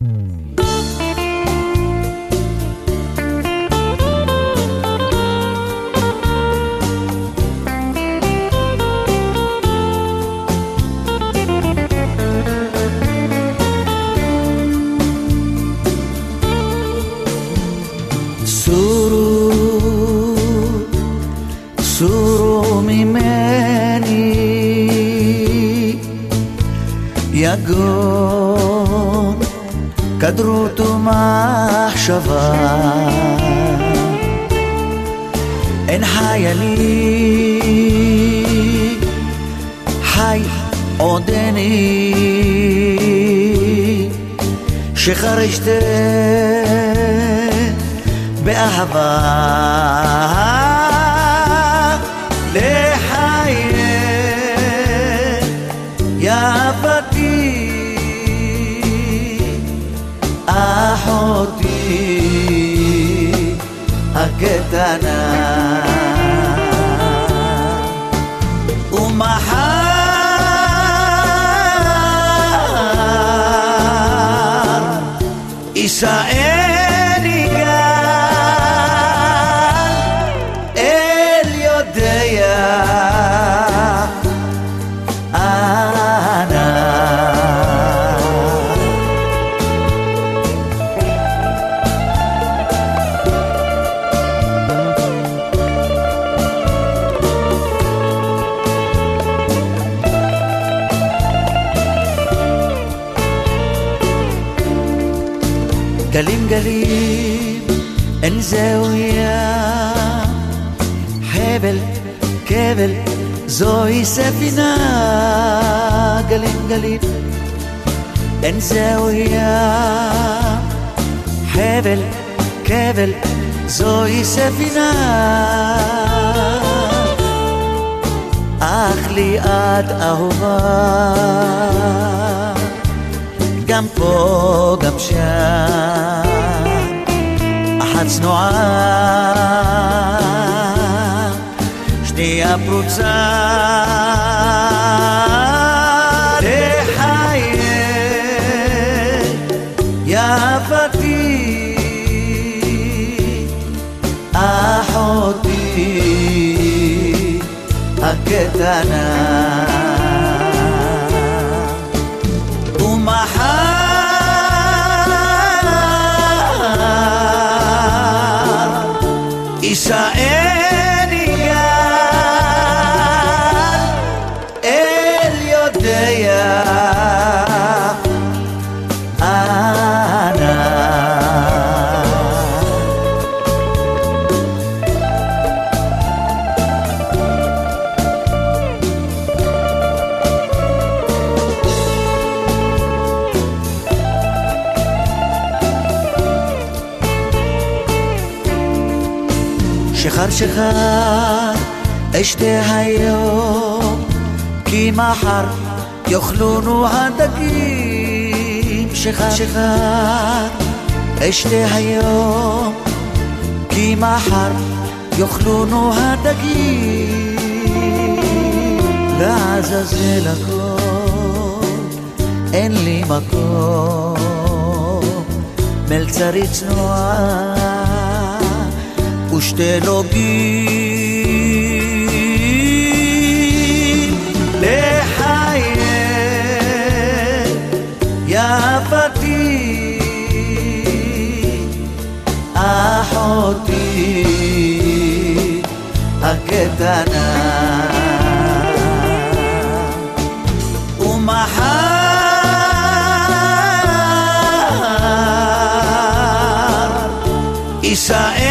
soru, suru mi Yagon yeah. כדרות ומחשבה. אין חיילי, חי עודני, שחרשת באהבה. ke tanah Umaha Israel جليم جليم انزاوية حبل كابل زوي سفينة. جليم جليم انزاوية حبل كابل زوي سفينة. أخلي أد أهوار גם פה גם שם. אחת צנועה. שנייה פרוצה לחיי יפתי אחותי הקטנה תישאר יגאל, אל יודע. שחר אשתה היום כי מחר יאכלונו הדגים. שחר שחר אשתה היום כי מחר יאכלונו הדגים. לעזאזל הכל אין לי מקום. מלצרית צנועה ושתי נוגעים לחיי יפתי אחותי הקטנה ומחר ישראל